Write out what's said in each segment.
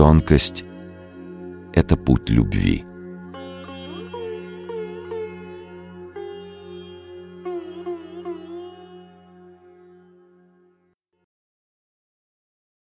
Тонкость — это путь любви.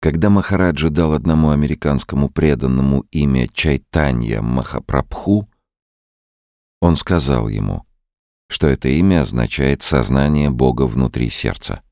Когда Махараджа дал одному американскому преданному имя Чайтанья Махапрабху, он сказал ему, что это имя означает «сознание Бога внутри сердца».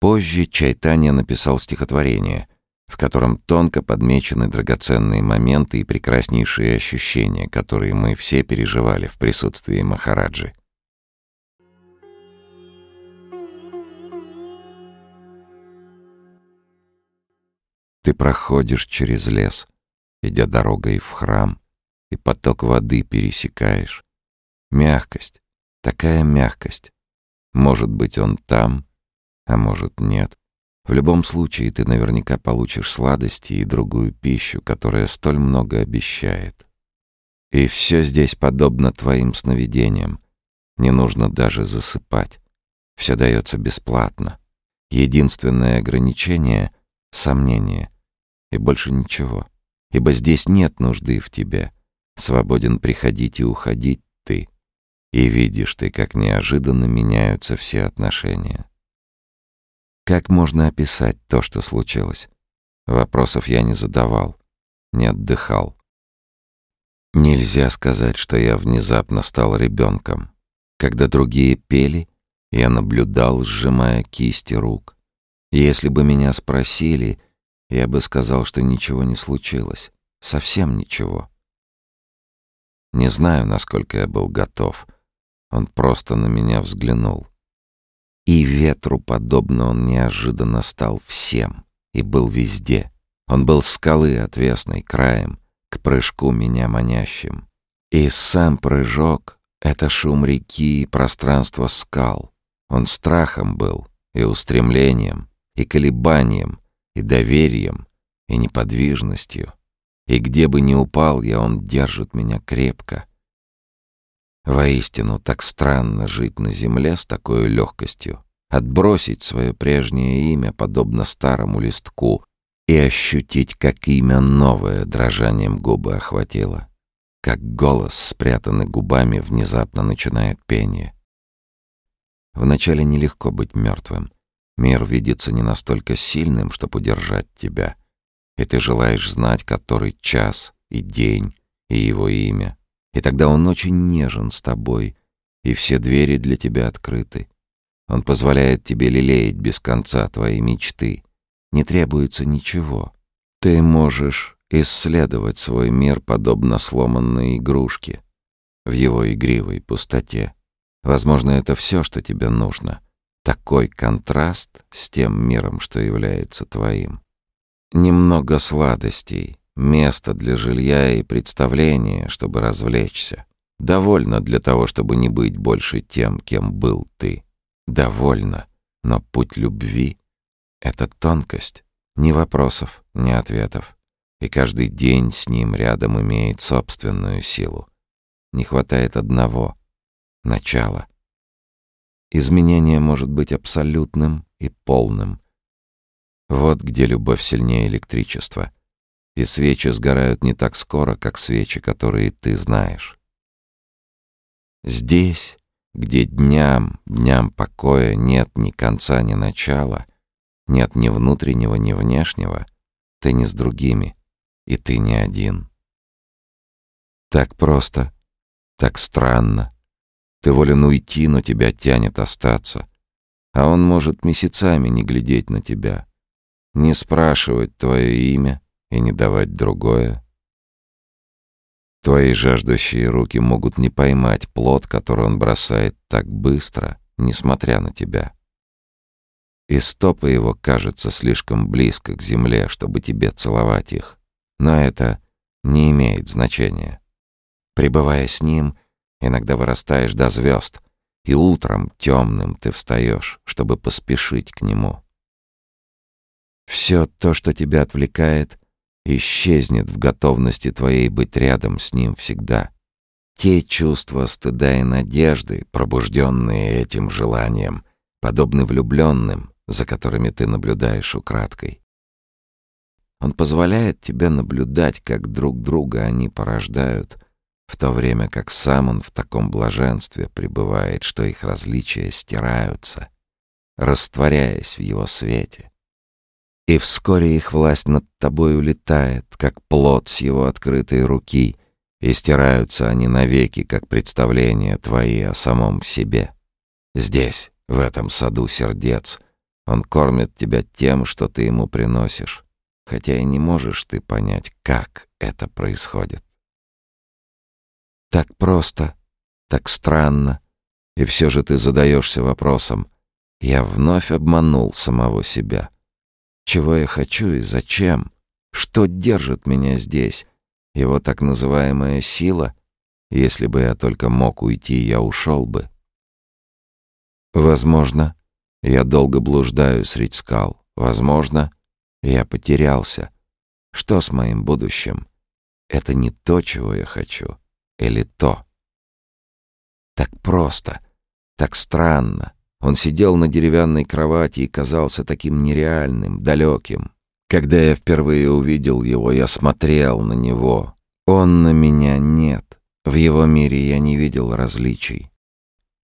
Позже Чайтанья написал стихотворение, в котором тонко подмечены драгоценные моменты и прекраснейшие ощущения, которые мы все переживали в присутствии Махараджи. Ты проходишь через лес, идя дорогой в храм, и поток воды пересекаешь. Мягкость, такая мягкость. Может быть, он там, а может, нет. В любом случае, ты наверняка получишь сладости и другую пищу, которая столь много обещает. И все здесь подобно твоим сновидениям. Не нужно даже засыпать. Все дается бесплатно. Единственное ограничение — сомнение — и больше ничего. Ибо здесь нет нужды в тебе. Свободен приходить и уходить ты. И видишь ты, как неожиданно меняются все отношения. Как можно описать то, что случилось? Вопросов я не задавал, не отдыхал. Нельзя сказать, что я внезапно стал ребенком. Когда другие пели, я наблюдал, сжимая кисти рук. Если бы меня спросили, я бы сказал, что ничего не случилось. Совсем ничего. Не знаю, насколько я был готов. Он просто на меня взглянул. И ветру подобно он неожиданно стал всем и был везде. Он был скалы отвесной краем, к прыжку меня манящим. И сам прыжок — это шум реки и пространство скал. Он страхом был и устремлением, и колебанием — и доверием, и неподвижностью. И где бы ни упал я, он держит меня крепко. Воистину, так странно жить на земле с такой легкостью, отбросить свое прежнее имя, подобно старому листку, и ощутить, как имя новое дрожанием губы охватило, как голос, спрятанный губами, внезапно начинает пение. Вначале нелегко быть мертвым — Мир видится не настолько сильным, чтобы удержать тебя, и ты желаешь знать, который час и день, и его имя. И тогда он очень нежен с тобой, и все двери для тебя открыты. Он позволяет тебе лелеять без конца твои мечты. Не требуется ничего. Ты можешь исследовать свой мир подобно сломанной игрушке в его игривой пустоте. Возможно, это все, что тебе нужно — такой контраст с тем миром, что является твоим. Немного сладостей, место для жилья и представления, чтобы развлечься. Довольно для того, чтобы не быть больше тем, кем был ты. Довольно, но путь любви — это тонкость. Ни вопросов, ни ответов. И каждый день с ним рядом имеет собственную силу. Не хватает одного — начала — Изменение может быть абсолютным и полным. Вот где любовь сильнее электричества. И свечи сгорают не так скоро, как свечи, которые ты знаешь. Здесь, где дням, дням покоя нет ни конца, ни начала, нет ни внутреннего, ни внешнего, ты не с другими, и ты не один. Так просто, так странно, ты волен уйти, но тебя тянет остаться. А он может месяцами не глядеть на тебя, не спрашивать твое имя и не давать другое. Твои жаждущие руки могут не поймать плод, который он бросает так быстро, несмотря на тебя. И стопы его кажутся слишком близко к земле, чтобы тебе целовать их. Но это не имеет значения. Пребывая с ним — Иногда вырастаешь до звезд, и утром темным ты встаешь, чтобы поспешить к нему. Все то, что тебя отвлекает, исчезнет в готовности твоей быть рядом с ним всегда. Те чувства стыда и надежды, пробужденные этим желанием, подобны влюбленным, за которыми ты наблюдаешь украдкой. Он позволяет тебе наблюдать, как друг друга они порождают, в то время как сам он в таком блаженстве пребывает, что их различия стираются, растворяясь в его свете. И вскоре их власть над тобой улетает, как плод с его открытой руки, и стираются они навеки, как представления твои о самом себе. Здесь, в этом саду сердец, он кормит тебя тем, что ты ему приносишь, хотя и не можешь ты понять, как это происходит. Так просто, так странно, и все же ты задаешься вопросом, я вновь обманул самого себя. Чего я хочу и зачем? Что держит меня здесь? Его так называемая сила? Если бы я только мог уйти, я ушел бы. Возможно, я долго блуждаю средь скал. Возможно, я потерялся. Что с моим будущим? Это не то, чего я хочу. Или то? Так просто, так странно. Он сидел на деревянной кровати и казался таким нереальным, далеким. Когда я впервые увидел его, я смотрел на него. Он на меня нет. В его мире я не видел различий.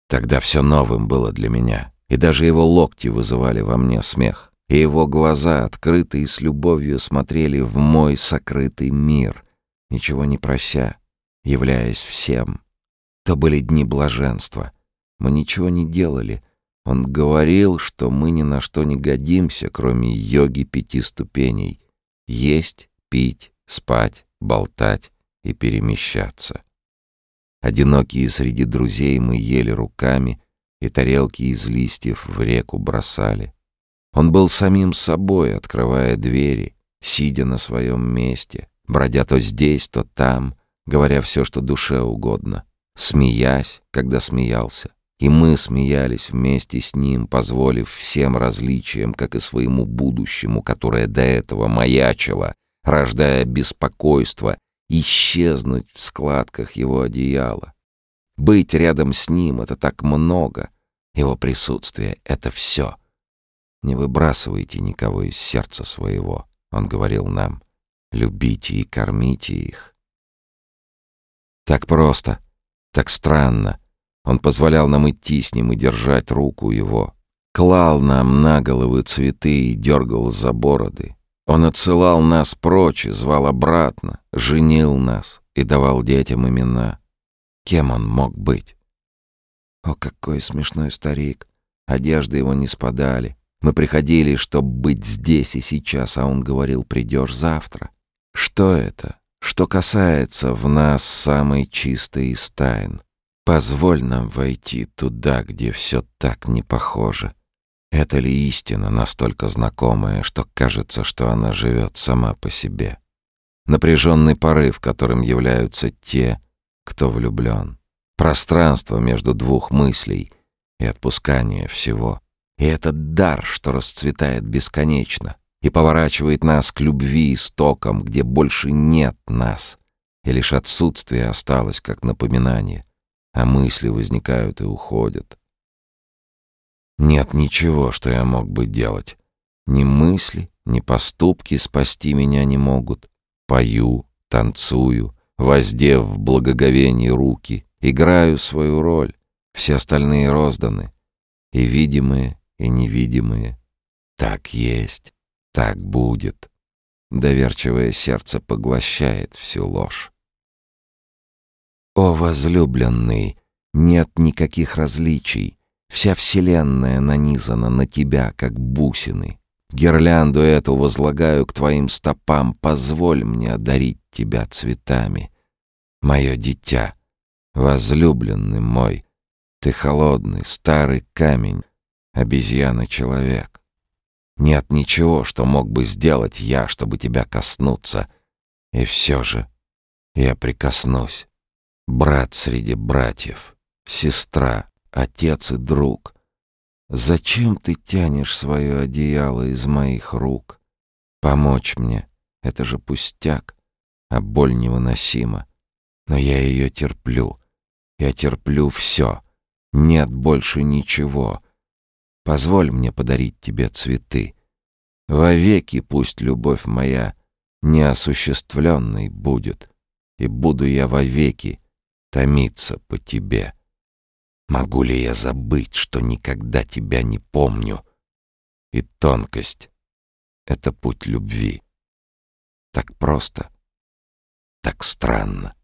Тогда все новым было для меня, и даже его локти вызывали во мне смех и его глаза, открытые с любовью, смотрели в мой сокрытый мир, ничего не прося, являясь всем. То были дни блаженства. Мы ничего не делали. Он говорил, что мы ни на что не годимся, кроме йоги пяти ступеней. Есть, пить, спать, болтать и перемещаться. Одинокие среди друзей мы ели руками и тарелки из листьев в реку бросали. Он был самим собой, открывая двери, сидя на своем месте, бродя то здесь, то там, говоря все, что душе угодно, смеясь, когда смеялся. И мы смеялись вместе с ним, позволив всем различиям, как и своему будущему, которое до этого маячило, рождая беспокойство, исчезнуть в складках его одеяла. Быть рядом с ним — это так много. Его присутствие — это все — не выбрасывайте никого из сердца своего, он говорил нам. Любите и кормите их. Так просто, так странно. Он позволял нам идти с ним и держать руку его. Клал нам на головы цветы и дергал за бороды. Он отсылал нас прочь и звал обратно, женил нас и давал детям имена. Кем он мог быть? О, какой смешной старик! Одежды его не спадали, мы приходили, чтобы быть здесь и сейчас, а он говорил, придешь завтра. Что это? Что касается в нас самой чистой из тайн? Позволь нам войти туда, где все так не похоже. Это ли истина настолько знакомая, что кажется, что она живет сама по себе? Напряженный порыв, которым являются те, кто влюблен. Пространство между двух мыслей и отпускание всего. И этот дар, что расцветает бесконечно и поворачивает нас к любви истокам, где больше нет нас, и лишь отсутствие осталось как напоминание, а мысли возникают и уходят. Нет ничего, что я мог бы делать. Ни мысли, ни поступки спасти меня не могут. Пою, танцую, воздев в благоговении руки, играю свою роль. Все остальные розданы, и видимые, и невидимые. Так есть, так будет. Доверчивое сердце поглощает всю ложь. О, возлюбленный, нет никаких различий. Вся вселенная нанизана на тебя, как бусины. Гирлянду эту возлагаю к твоим стопам. Позволь мне одарить тебя цветами. Мое дитя, возлюбленный мой, ты холодный, старый камень, обезьяна-человек. Нет ничего, что мог бы сделать я, чтобы тебя коснуться. И все же я прикоснусь. Брат среди братьев, сестра, отец и друг. Зачем ты тянешь свое одеяло из моих рук? Помочь мне — это же пустяк, а боль невыносима. Но я ее терплю. Я терплю все. Нет больше ничего — Позволь мне подарить тебе цветы. Вовеки пусть любовь моя неосуществленной будет, и буду я вовеки томиться по тебе. Могу ли я забыть, что никогда тебя не помню? И тонкость — это путь любви. Так просто, так странно.